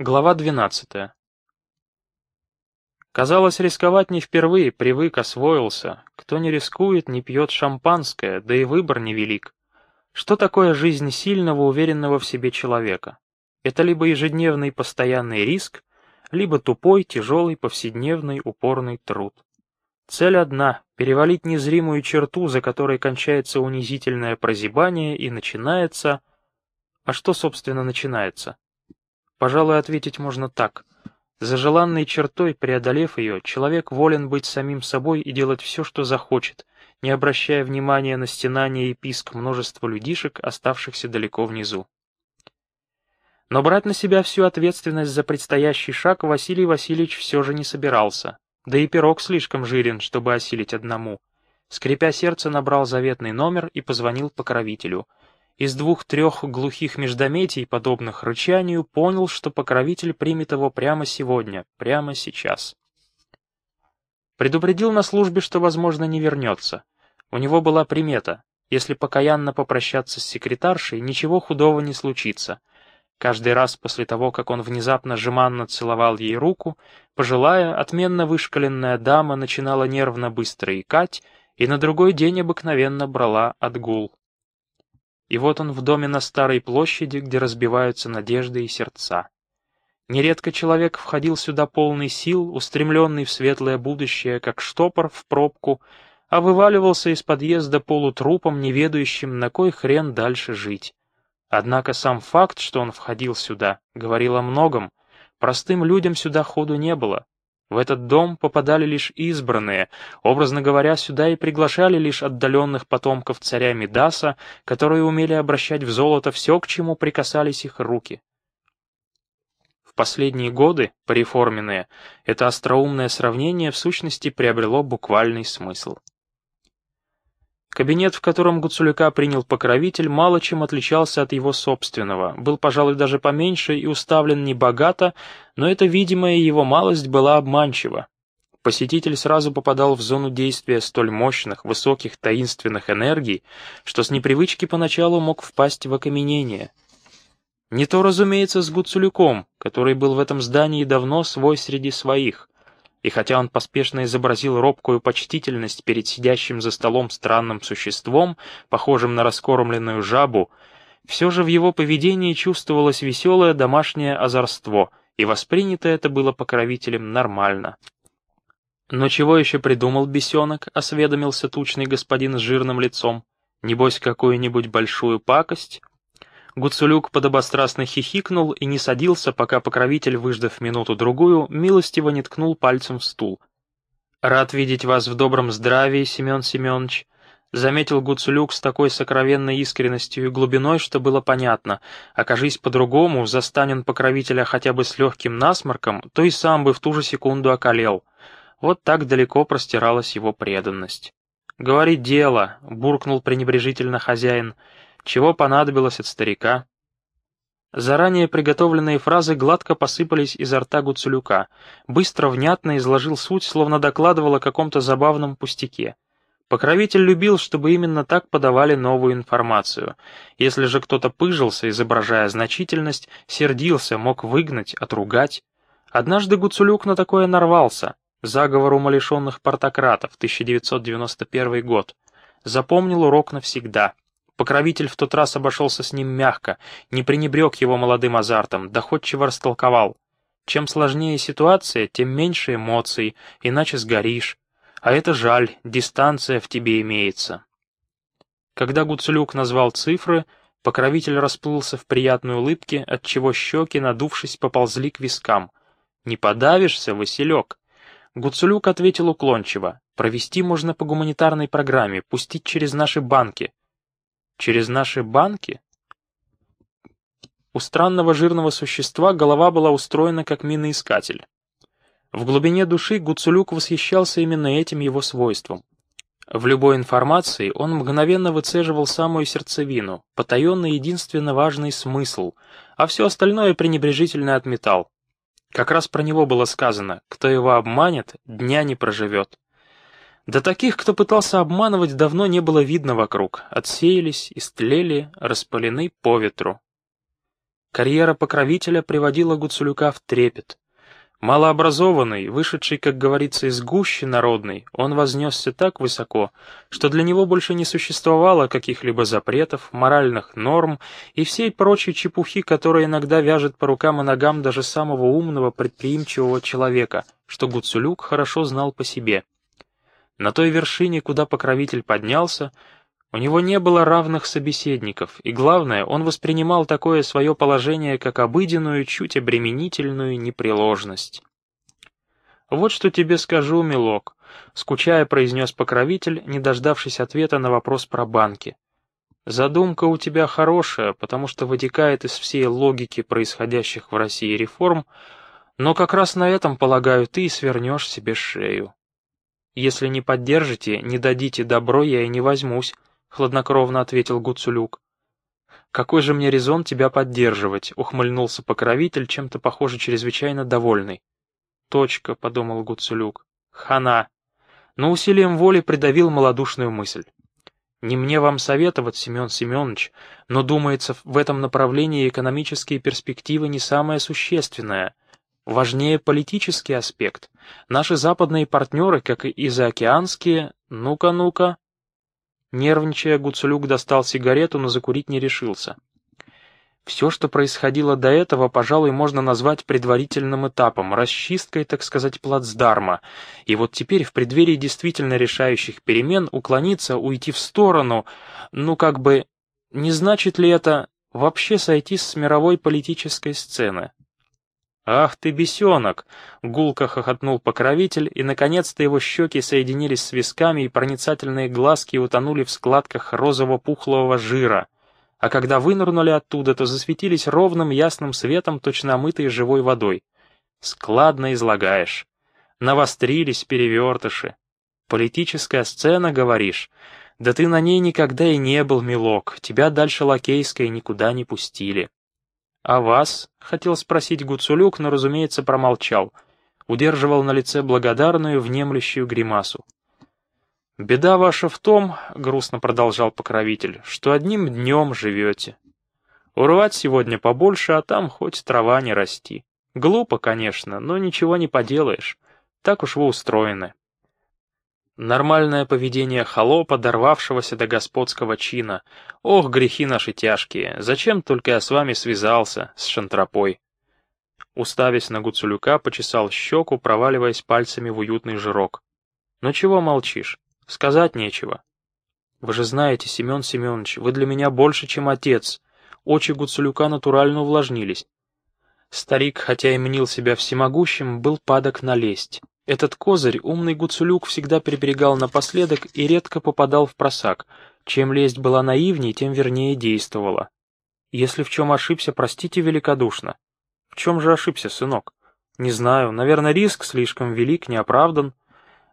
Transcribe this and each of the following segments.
Глава 12. Казалось, рисковать не впервые, привык, освоился. Кто не рискует, не пьет шампанское, да и выбор невелик. Что такое жизнь сильного, уверенного в себе человека? Это либо ежедневный постоянный риск, либо тупой, тяжелый, повседневный, упорный труд. Цель одна — перевалить незримую черту, за которой кончается унизительное прозябание и начинается... А что, собственно, начинается? Пожалуй, ответить можно так. За желанной чертой, преодолев ее, человек волен быть самим собой и делать все, что захочет, не обращая внимания на стенание и писк множества людишек, оставшихся далеко внизу. Но брать на себя всю ответственность за предстоящий шаг Василий Васильевич все же не собирался. Да и пирог слишком жирен, чтобы осилить одному. Скрипя сердце, набрал заветный номер и позвонил покровителю — из двух-трех глухих междометий, подобных рычанию, понял, что покровитель примет его прямо сегодня, прямо сейчас. Предупредил на службе, что, возможно, не вернется. У него была примета. Если покаянно попрощаться с секретаршей, ничего худого не случится. Каждый раз после того, как он внезапно жеманно целовал ей руку, пожилая, отменно вышкаленная дама начинала нервно быстро икать и на другой день обыкновенно брала отгул. И вот он в доме на Старой площади, где разбиваются надежды и сердца. Нередко человек входил сюда полный сил, устремленный в светлое будущее, как штопор в пробку, а вываливался из подъезда полутрупом, неведающим, на кой хрен дальше жить. Однако сам факт, что он входил сюда, говорил о многом. Простым людям сюда ходу не было. В этот дом попадали лишь избранные, образно говоря, сюда и приглашали лишь отдаленных потомков царя Мидаса, которые умели обращать в золото все, к чему прикасались их руки. В последние годы, пореформенные, это остроумное сравнение в сущности приобрело буквальный смысл. Кабинет, в котором Гуцулюка принял покровитель, мало чем отличался от его собственного, был, пожалуй, даже поменьше и уставлен небогато, но эта видимая его малость была обманчива. Посетитель сразу попадал в зону действия столь мощных, высоких, таинственных энергий, что с непривычки поначалу мог впасть в окаменение. Не то, разумеется, с Гуцулюком, который был в этом здании давно свой среди своих — и хотя он поспешно изобразил робкую почтительность перед сидящим за столом странным существом, похожим на раскормленную жабу, все же в его поведении чувствовалось веселое домашнее озорство, и воспринято это было покровителем нормально. «Но чего еще придумал бесенок?» — осведомился тучный господин с жирным лицом. «Небось, какую-нибудь большую пакость?» Гуцулюк подобострастно хихикнул и не садился, пока покровитель, выждав минуту-другую, милостиво не ткнул пальцем в стул. «Рад видеть вас в добром здравии, Семен Семенович», — заметил Гуцулюк с такой сокровенной искренностью и глубиной, что было понятно. Окажись по-другому, застанен покровителя хотя бы с легким насморком, то и сам бы в ту же секунду околел. Вот так далеко простиралась его преданность. «Говори дело», — буркнул пренебрежительно хозяин, — чего понадобилось от старика? Заранее приготовленные фразы гладко посыпались изо рта Гуцулюка. Быстро, внятно изложил суть, словно докладывал о каком-то забавном пустяке. Покровитель любил, чтобы именно так подавали новую информацию. Если же кто-то пыжился, изображая значительность, сердился, мог выгнать, отругать. Однажды Гуцулюк на такое нарвался. Заговор умалишенных портократов, 1991 год. Запомнил урок навсегда. Покровитель в тот раз обошелся с ним мягко, не пренебрег его молодым азартом, доходчиво растолковал. Чем сложнее ситуация, тем меньше эмоций, иначе сгоришь. А это жаль, дистанция в тебе имеется. Когда Гуцулюк назвал цифры, покровитель расплылся в приятной улыбке, отчего щеки, надувшись, поползли к вискам. «Не подавишься, Василек?» Гуцулюк ответил уклончиво. «Провести можно по гуманитарной программе, пустить через наши банки. Через наши банки? У странного жирного существа голова была устроена как миноискатель. В глубине души Гуцулюк восхищался именно этим его свойством. В любой информации он мгновенно выцеживал самую сердцевину, потаенный единственно важный смысл, а все остальное пренебрежительно отметал. Как раз про него было сказано, кто его обманет, дня не проживет. Да таких, кто пытался обманывать, давно не было видно вокруг. Отсеялись, истлели, распалены по ветру. Карьера покровителя приводила Гуцулюка в трепет. Малообразованный, вышедший, как говорится, из гущи народной, он вознесся так высоко, что для него больше не существовало каких-либо запретов, моральных норм и всей прочей чепухи, которая иногда вяжет по рукам и ногам даже самого умного, предприимчивого человека, что Гуцулюк хорошо знал по себе. На той вершине, куда покровитель поднялся, у него не было равных собеседников, и главное, он воспринимал такое свое положение как обыденную, чуть обременительную непреложность. «Вот что тебе скажу, милок», — скучая произнес покровитель, не дождавшись ответа на вопрос про банки. «Задумка у тебя хорошая, потому что вытекает из всей логики происходящих в России реформ, но как раз на этом, полагаю, ты и свернешь себе шею. Если не поддержите, не дадите добро, я и не возьмусь, хладнокровно ответил Гуцулюк. «Какой же мне резон тебя поддерживать?» — ухмыльнулся покровитель, чем-то, похоже, чрезвычайно довольный. «Точка», — подумал Гуцулюк. «Хана». Но усилием воли придавил малодушную мысль. «Не мне вам советовать, Семен Семенович, но, думается, в этом направлении экономические перспективы не самое существенное. Важнее политический аспект. Наши западные партнеры, как и заокеанские, ну-ка, ну-ка...» Нервничая, Гуцулюк достал сигарету, но закурить не решился. Все, что происходило до этого, пожалуй, можно назвать предварительным этапом, расчисткой, так сказать, плацдарма. И вот теперь, в преддверии действительно решающих перемен, уклониться, уйти в сторону, ну как бы, не значит ли это вообще сойти с мировой политической сцены? «Ах ты, бесенок!» — гулко хохотнул покровитель, и, наконец-то, его щеки соединились с висками, и проницательные глазки утонули в складках розово-пухлого жира. А когда вынырнули оттуда, то засветились ровным ясным светом, точно омытые живой водой. «Складно излагаешь. Навострились перевертыши. Политическая сцена, говоришь? Да ты на ней никогда и не был, милок, тебя дальше лакейской никуда не пустили». «А вас?» — хотел спросить Гуцулюк, но, разумеется, промолчал. Удерживал на лице благодарную, внемлющую гримасу. «Беда ваша в том, — грустно продолжал покровитель, — что одним днем живете. Урвать сегодня побольше, а там хоть трава не расти. Глупо, конечно, но ничего не поделаешь. Так уж вы устроены. Нормальное поведение холопа, дорвавшегося до господского чина. Ох, грехи наши тяжкие, зачем только я с вами связался, с шантропой? Уставясь на Гуцулюка, почесал щеку, проваливаясь пальцами в уютный жирок. «Ну чего молчишь? Сказать нечего». «Вы же знаете, Семен Семенович, вы для меня больше, чем отец». Очи Гуцулюка натурально увлажнились. Старик, хотя и мнил себя всемогущим, был падок на лесть. Этот козырь умный Гуцулюк всегда приберегал напоследок и редко попадал в просак. Чем лесть была наивней, тем вернее действовала. Если в чем ошибся, простите великодушно. В чем же ошибся, сынок? Не знаю, наверное, риск слишком велик, неоправдан.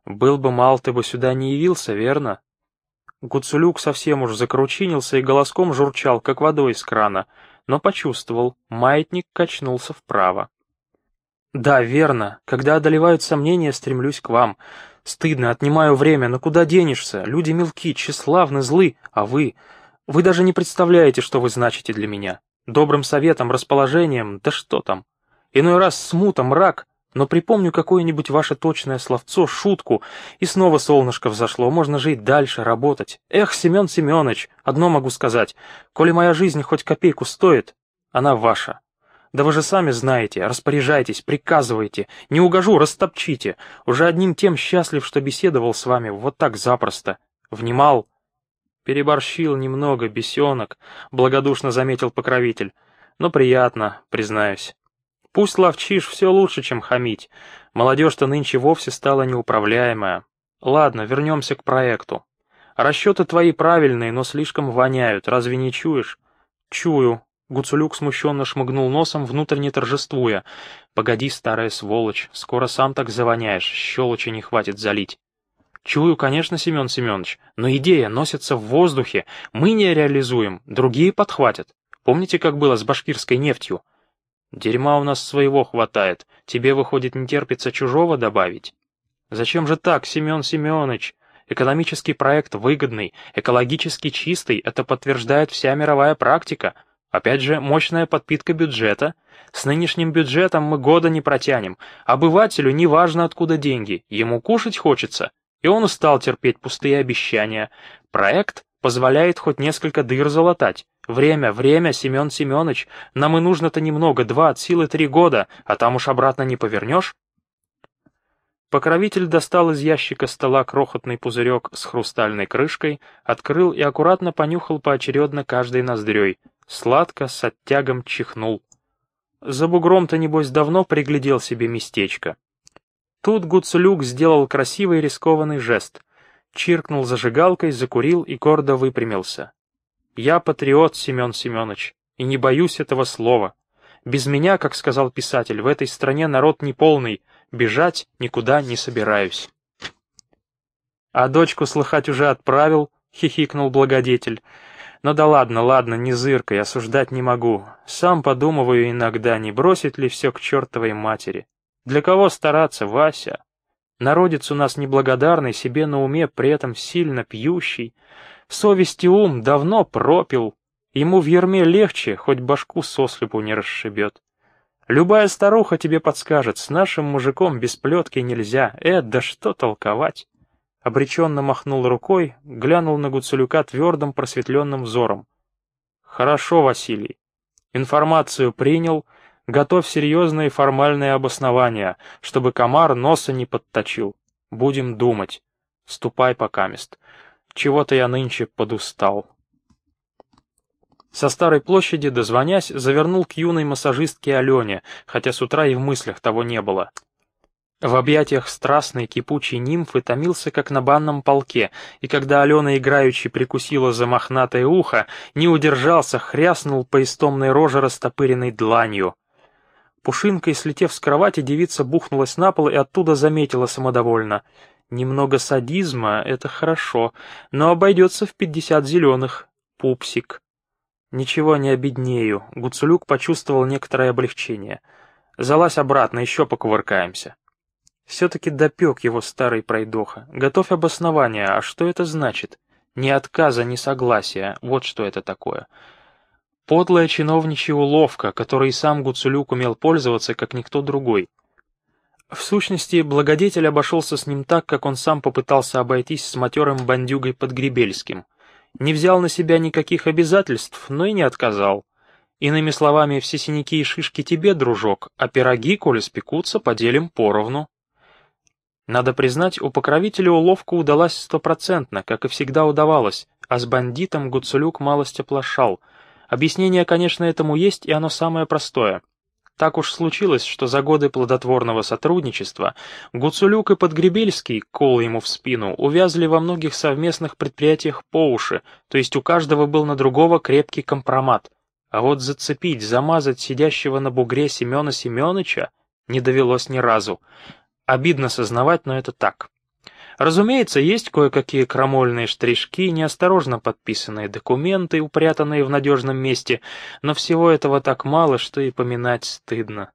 Был бы мал, ты бы сюда не явился, верно? Гуцулюк совсем уж закручинился и голоском журчал, как водой из крана, но почувствовал, маятник качнулся вправо. «Да, верно. Когда одолевают сомнения, стремлюсь к вам. Стыдно, отнимаю время, но куда денешься? Люди мелки, тщеславны, злы, а вы... Вы даже не представляете, что вы значите для меня. Добрым советом, расположением, да что там. Иной раз смута, мрак, но припомню какое-нибудь ваше точное словцо, шутку, и снова солнышко взошло, можно жить дальше, работать. Эх, Семен Семенович, одно могу сказать, коли моя жизнь хоть копейку стоит, она ваша. Да вы же сами знаете, распоряжайтесь, приказывайте, не угожу, растопчите. Уже одним тем счастлив, что беседовал с вами вот так запросто. Внимал. Переборщил немного, бесенок, благодушно заметил покровитель. Но приятно, признаюсь. Пусть ловчишь, все лучше, чем хамить. Молодежь-то нынче вовсе стала неуправляемая. Ладно, вернемся к проекту. Расчеты твои правильные, но слишком воняют, разве не чуешь? Чую, Гуцулюк смущенно шмыгнул носом, внутренне торжествуя. «Погоди, старая сволочь, скоро сам так завоняешь, щелочи не хватит залить». «Чую, конечно, Семен Семенович, но идея носится в воздухе, мы не реализуем, другие подхватят. Помните, как было с башкирской нефтью?» «Дерьма у нас своего хватает, тебе, выходит, не терпится чужого добавить?» «Зачем же так, Семен Семенович? Экономический проект выгодный, экологически чистый, это подтверждает вся мировая практика». Опять же, мощная подпитка бюджета. С нынешним бюджетом мы года не протянем. Обывателю не важно, откуда деньги, ему кушать хочется. И он устал терпеть пустые обещания. Проект позволяет хоть несколько дыр залатать. Время, время, Семен Семенович, нам и нужно-то немного, два, от силы три года, а там уж обратно не повернешь. Покровитель достал из ящика стола крохотный пузырек с хрустальной крышкой, открыл и аккуратно понюхал поочередно каждой ноздрёй. Сладко, с оттягом чихнул. За бугром-то, небось, давно приглядел себе местечко. Тут Гуцулюк сделал красивый рискованный жест. Чиркнул зажигалкой, закурил и гордо выпрямился. «Я патриот, Семен Семенович, и не боюсь этого слова. Без меня, как сказал писатель, в этой стране народ неполный, бежать никуда не собираюсь». «А дочку слыхать уже отправил?» — хихикнул благодетель. «Ну да ладно, ладно, не зыркой, осуждать не могу. Сам подумываю иногда, не бросить ли все к чертовой матери. Для кого стараться, Вася? Народец у нас неблагодарный, себе на уме, при этом сильно пьющий. Совесть и ум давно пропил. Ему в ерме легче, хоть башку сослепу не расшибет. Любая старуха тебе подскажет, с нашим мужиком без плетки нельзя. Э, да что толковать? Обреченно махнул рукой, глянул на Гуцулюка твердым просветленным взором. «Хорошо, Василий. Информацию принял. Готовь серьезные формальные обоснования, чтобы комар носа не подточил. Будем думать. Ступай покамест. Чего-то я нынче подустал». Со старой площади, дозвонясь, завернул к юной массажистке Алене, хотя с утра и в мыслях того не было. В объятиях страстной кипучей нимфы томился, как на банном полке, и когда Алена играючи прикусила за мохнатое ухо, не удержался, хряснул по истомной роже растопыренной дланью. Пушинкой, слетев с кровати, девица бухнулась на пол и оттуда заметила самодовольно. «Немного садизма — это хорошо, но обойдется в пятьдесят зеленых. Пупсик». «Ничего не обеднею», — Гуцулюк почувствовал некоторое облегчение. «Залазь обратно, еще покувыркаемся». Все-таки допек его старый пройдоха. Готовь обоснование, а что это значит? Ни отказа, ни согласия, вот что это такое. Подлая чиновничья уловка, которой сам Гуцулюк умел пользоваться, как никто другой. В сущности, благодетель обошелся с ним так, как он сам попытался обойтись с матерым бандюгой Подгребельским. Не взял на себя никаких обязательств, но и не отказал. Иными словами, все синяки и шишки тебе, дружок, а пироги, коли спекутся, поделим поровну. Надо признать, у покровителя уловка удалась стопроцентно, как и всегда удавалось, а с бандитом Гуцулюк малость оплошал. Объяснение, конечно, этому есть, и оно самое простое. Так уж случилось, что за годы плодотворного сотрудничества Гуцулюк и Подгребельский, кол ему в спину, увязли во многих совместных предприятиях по уши, то есть у каждого был на другого крепкий компромат. А вот зацепить, замазать сидящего на бугре Семена Семеновича не довелось ни разу. Обидно сознавать, но это так. Разумеется, есть кое-какие крамольные штришки, неосторожно подписанные документы, упрятанные в надежном месте, но всего этого так мало, что и поминать стыдно.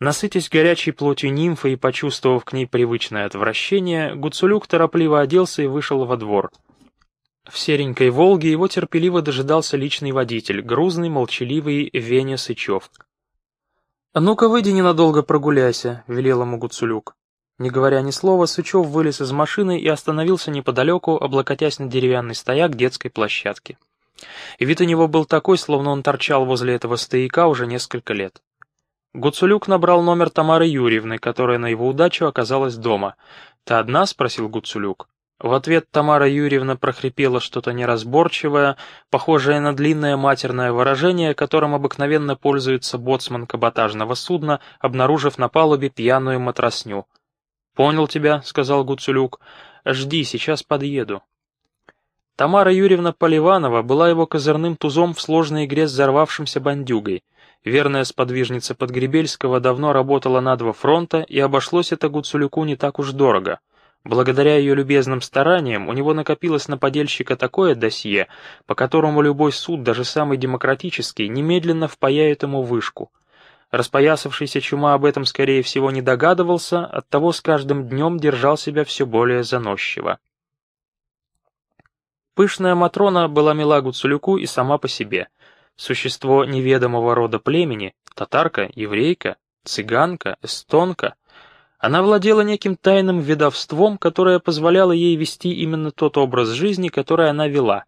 Насытясь горячей плотью нимфы и почувствовав к ней привычное отвращение, Гуцулюк торопливо оделся и вышел во двор. В серенькой «Волге» его терпеливо дожидался личный водитель, грузный, молчаливый Веня Сычев. «А ну-ка, выйди ненадолго прогуляйся», — велел ему Гуцулюк. Не говоря ни слова, Сычев вылез из машины и остановился неподалеку, облокотясь на деревянный стояк детской площадки. И вид у него был такой, словно он торчал возле этого стояка уже несколько лет. Гуцулюк набрал номер Тамары Юрьевны, которая на его удачу оказалась дома. «Ты одна?» — спросил Гуцулюк. В ответ Тамара Юрьевна прохрипела что-то неразборчивое, похожее на длинное матерное выражение, которым обыкновенно пользуется боцман каботажного судна, обнаружив на палубе пьяную матросню. «Понял тебя», — сказал Гуцулюк. «Жди, сейчас подъеду». Тамара Юрьевна Поливанова была его козырным тузом в сложной игре с взорвавшимся бандюгой. Верная сподвижница Подгребельского давно работала на два фронта, и обошлось это Гуцулюку не так уж дорого — Благодаря ее любезным стараниям у него накопилось на подельщика такое досье, по которому любой суд, даже самый демократический, немедленно впаяет ему вышку. Распоясавшийся чума об этом, скорее всего, не догадывался, оттого с каждым днем держал себя все более заносчиво. Пышная Матрона была мила Гуцулюку и сама по себе. Существо неведомого рода племени, татарка, еврейка, цыганка, эстонка. Она владела неким тайным ведовством, которое позволяло ей вести именно тот образ жизни, который она вела.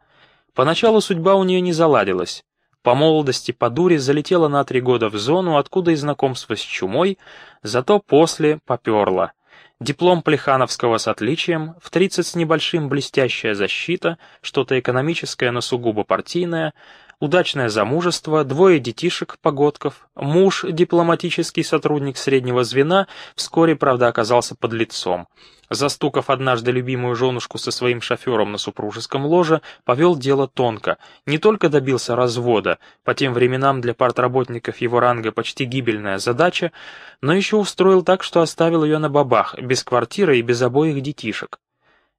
Поначалу судьба у нее не заладилась. По молодости, по дуре залетела на три года в зону, откуда и знакомство с чумой, зато после поперла. Диплом Плехановского с отличием, в 30 с небольшим блестящая защита, что-то экономическое, но сугубо партийное, удачное замужество, двое детишек-погодков, муж, дипломатический сотрудник среднего звена, вскоре, правда, оказался под лицом. Застукав однажды любимую женушку со своим шофером на супружеском ложе, повел дело тонко. Не только добился развода, по тем временам для партработников его ранга почти гибельная задача, но еще устроил так, что оставил ее на бабах, без квартиры и без обоих детишек.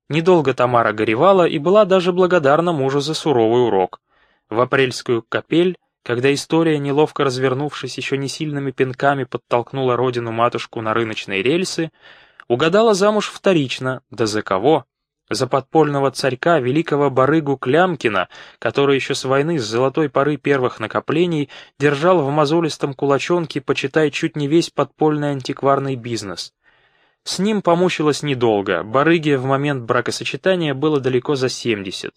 Недолго Тамара горевала и была даже благодарна мужу за суровый урок. В апрельскую капель, когда история, неловко развернувшись еще не сильными пинками, подтолкнула родину-матушку на рыночные рельсы, Угадала замуж вторично, да за кого? За подпольного царька, великого барыгу Клямкина, который еще с войны, с золотой поры первых накоплений, держал в мозолистом кулачонке, почитай, чуть не весь подпольный антикварный бизнес. С ним помучилась недолго, барыге в момент бракосочетания было далеко за семьдесят.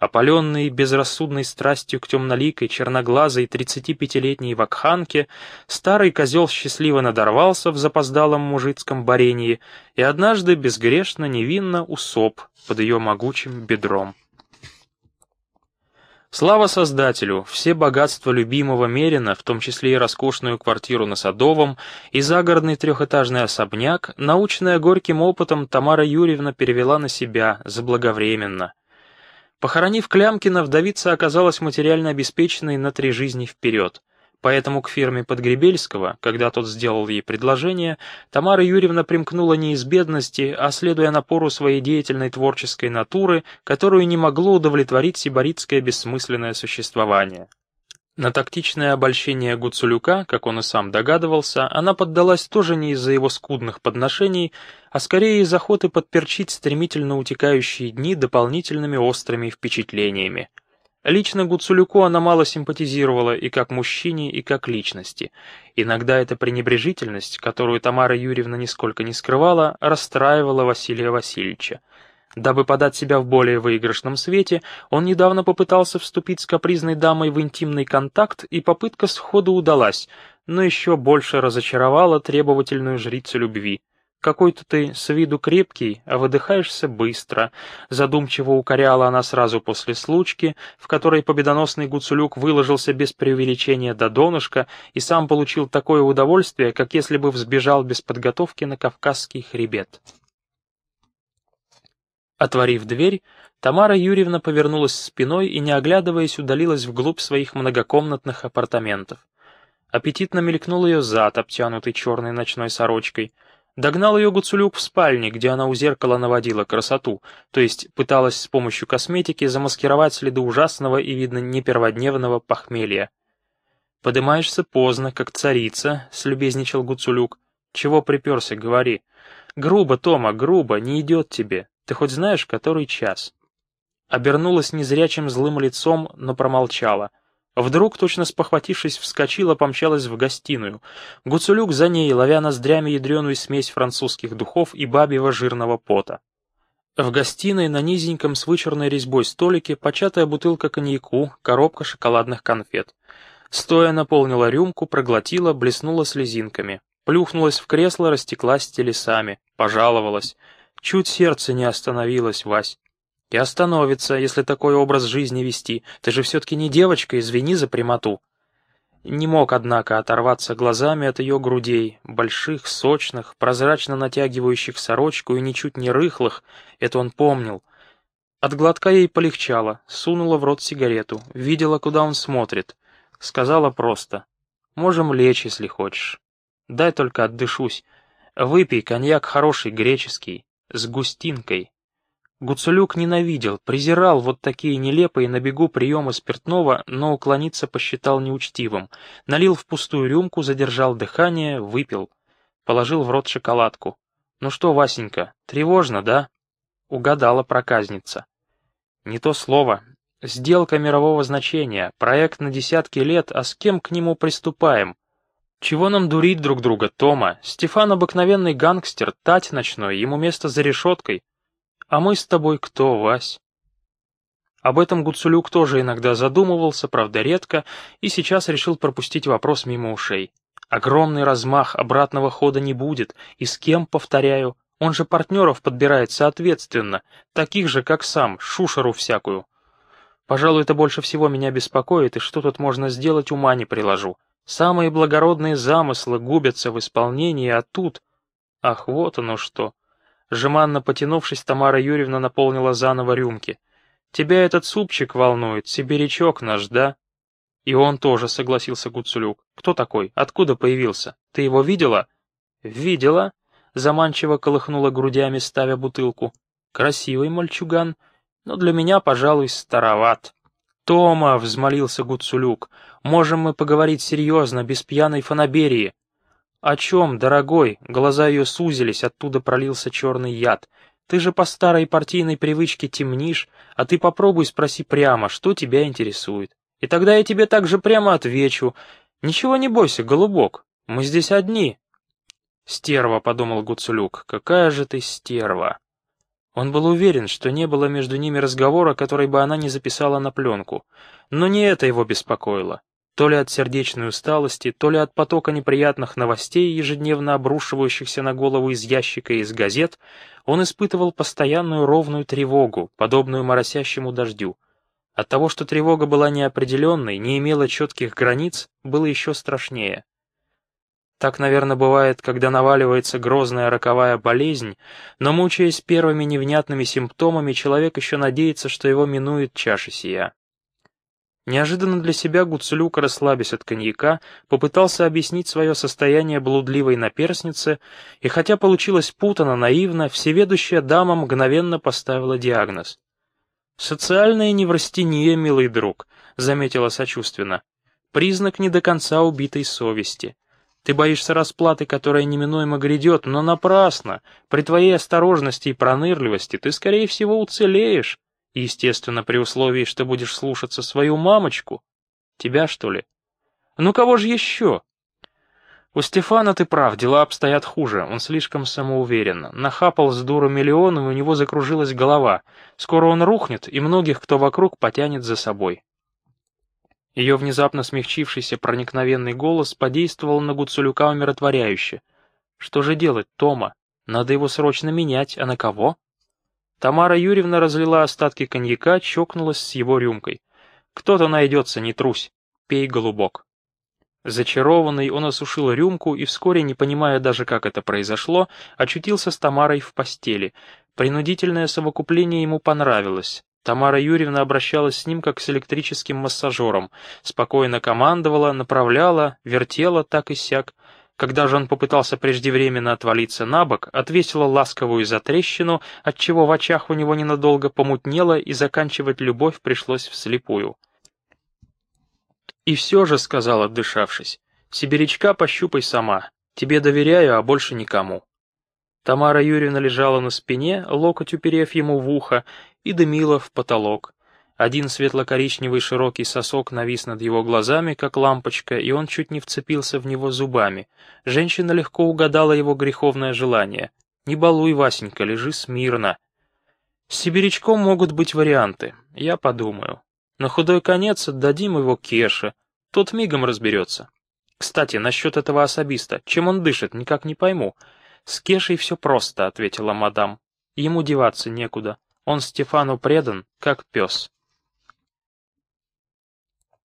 Опаленный безрассудной страстью к темноликой, черноглазой 35-летней вакханке, старый козел счастливо надорвался в запоздалом мужицком барении и однажды безгрешно невинно усоп под ее могучим бедром. Слава Создателю, все богатства любимого Мерина, в том числе и роскошную квартиру на Садовом, и загородный трехэтажный особняк, научная горьким опытом Тамара Юрьевна перевела на себя заблаговременно — Похоронив Клямкина, вдовица оказалась материально обеспеченной на три жизни вперед. Поэтому к фирме Подгребельского, когда тот сделал ей предложение, Тамара Юрьевна примкнула не из бедности, а следуя напору своей деятельной творческой натуры, которую не могло удовлетворить сибаритское бессмысленное существование. На тактичное обольщение Гуцулюка, как он и сам догадывался, она поддалась тоже не из-за его скудных подношений, а скорее из охоты подперчить стремительно утекающие дни дополнительными острыми впечатлениями. Лично Гуцулюку она мало симпатизировала и как мужчине, и как личности. Иногда эта пренебрежительность, которую Тамара Юрьевна нисколько не скрывала, расстраивала Василия Васильевича. Дабы подать себя в более выигрышном свете, он недавно попытался вступить с капризной дамой в интимный контакт, и попытка сходу удалась, но еще больше разочаровала требовательную жрицу любви. «Какой-то ты с виду крепкий, а выдыхаешься быстро», задумчиво укоряла она сразу после случки, в которой победоносный Гуцулюк выложился без преувеличения до донышка и сам получил такое удовольствие, как если бы взбежал без подготовки на Кавказский хребет. Отворив дверь, Тамара Юрьевна повернулась спиной и, не оглядываясь, удалилась вглубь своих многокомнатных апартаментов. Аппетитно мелькнул ее зад, обтянутый черной ночной сорочкой. Догнал ее Гуцулюк в спальне, где она у зеркала наводила красоту, то есть пыталась с помощью косметики замаскировать следы ужасного и, видно, неперводневного похмелья. «Подымаешься поздно, как царица», — слюбезничал Гуцулюк. «Чего приперся, говори». «Грубо, Тома, грубо, не идет тебе. Ты хоть знаешь, который час?» Обернулась незрячим злым лицом, но промолчала. Вдруг, точно спохватившись, вскочила, помчалась в гостиную. Гуцулюк за ней, ловя ноздрями ядреную смесь французских духов и бабьего жирного пота. В гостиной на низеньком с вычурной резьбой столике початая бутылка коньяку, коробка шоколадных конфет. Стоя наполнила рюмку, проглотила, блеснула слезинками. Плюхнулась в кресло, растеклась телесами, пожаловалась. Чуть сердце не остановилось, Вась. И остановится, если такой образ жизни вести. Ты же все-таки не девочка, извини за прямоту. Не мог, однако, оторваться глазами от ее грудей, больших, сочных, прозрачно натягивающих сорочку и ничуть не рыхлых, это он помнил. От глотка ей полегчало, сунула в рот сигарету, видела, куда он смотрит. Сказала просто, «Можем лечь, если хочешь. Дай только отдышусь. Выпей, коньяк хороший, греческий с густинкой. Гуцулюк ненавидел, презирал вот такие нелепые на бегу приемы спиртного, но уклониться посчитал неучтивым. Налил в пустую рюмку, задержал дыхание, выпил. Положил в рот шоколадку. «Ну что, Васенька, тревожно, да?» Угадала проказница. «Не то слово. Сделка мирового значения, проект на десятки лет, а с кем к нему приступаем? Чего нам дурить друг друга, Тома? Стефан обыкновенный гангстер, тать ночной, ему место за решеткой. А мы с тобой кто, Вась? Об этом Гуцулюк тоже иногда задумывался, правда редко, и сейчас решил пропустить вопрос мимо ушей. Огромный размах, обратного хода не будет, и с кем, повторяю, он же партнеров подбирает соответственно, таких же, как сам, шушеру всякую. Пожалуй, это больше всего меня беспокоит, и что тут можно сделать, ума не приложу. Самые благородные замыслы губятся в исполнении, а тут... Ах, вот оно что. Жеманно потянувшись, Тамара Юрьевна наполнила заново рюмки. «Тебя этот супчик волнует, сибирячок наш, да?» «И он тоже», — согласился Гуцулюк. «Кто такой? Откуда появился? Ты его видела?» «Видела», — заманчиво колыхнула грудями, ставя бутылку. «Красивый мальчуган, но для меня, пожалуй, староват». «Тома», — взмолился Гуцулюк, — «можем мы поговорить серьезно, без пьяной фанаберии?» «О чем, дорогой?» Глаза ее сузились, оттуда пролился черный яд. «Ты же по старой партийной привычке темнишь, а ты попробуй спроси прямо, что тебя интересует. И тогда я тебе так же прямо отвечу. Ничего не бойся, голубок, мы здесь одни». «Стерва», — подумал Гуцулюк, — «какая же ты стерва». Он был уверен, что не было между ними разговора, который бы она не записала на пленку. Но не это его беспокоило. То ли от сердечной усталости, то ли от потока неприятных новостей, ежедневно обрушивающихся на голову из ящика и из газет, он испытывал постоянную ровную тревогу, подобную моросящему дождю. От того, что тревога была неопределенной, не имела четких границ, было еще страшнее. Так, наверное, бывает, когда наваливается грозная роковая болезнь, но, мучаясь первыми невнятными симптомами, человек еще надеется, что его минует чаша сия. Неожиданно для себя Гуцулюк, расслабясь от коньяка, попытался объяснить свое состояние блудливой наперснице, и хотя получилось путано, наивно, всеведущая дама мгновенно поставила диагноз. «Социальная неврастения, милый друг», — заметила сочувственно. «Признак не до конца убитой совести. Ты боишься расплаты, которая неминуемо грядет, но напрасно. При твоей осторожности и пронырливости ты, скорее всего, уцелеешь. Естественно, при условии, что будешь слушаться свою мамочку. Тебя, что ли? Ну кого же еще? У Стефана ты прав, дела обстоят хуже, он слишком самоуверен. Нахапал с дуру миллион, и у него закружилась голова. Скоро он рухнет, и многих, кто вокруг, потянет за собой. Ее внезапно смягчившийся проникновенный голос подействовал на Гуцулюка умиротворяюще. «Что же делать, Тома? Надо его срочно менять, а на кого?» Тамара Юрьевна разлила остатки коньяка, чокнулась с его рюмкой. «Кто-то найдется, не трусь. Пей, голубок». Зачарованный, он осушил рюмку и вскоре, не понимая даже, как это произошло, очутился с Тамарой в постели. Принудительное совокупление ему понравилось. Тамара Юрьевна обращалась с ним как с электрическим массажером, спокойно командовала, направляла, вертела так и сяк. Когда же он попытался преждевременно отвалиться на бок, отвесила ласковую затрещину, отчего в очах у него ненадолго помутнело и заканчивать любовь пришлось вслепую. «И все же», — сказал, отдышавшись, — «сибирячка пощупай сама. Тебе доверяю, а больше никому». Тамара Юрьевна лежала на спине, локоть уперев ему в ухо, и дымила в потолок. Один светло-коричневый широкий сосок навис над его глазами, как лампочка, и он чуть не вцепился в него зубами. Женщина легко угадала его греховное желание. «Не балуй, Васенька, лежи смирно». С сибирячком могут быть варианты, я подумаю. На худой конец отдадим его Кеше, тот мигом разберется. Кстати, насчет этого особиста, чем он дышит, никак не пойму. «С Кешей все просто», — ответила мадам. «Ему деваться некуда. Он Стефану предан, как пес».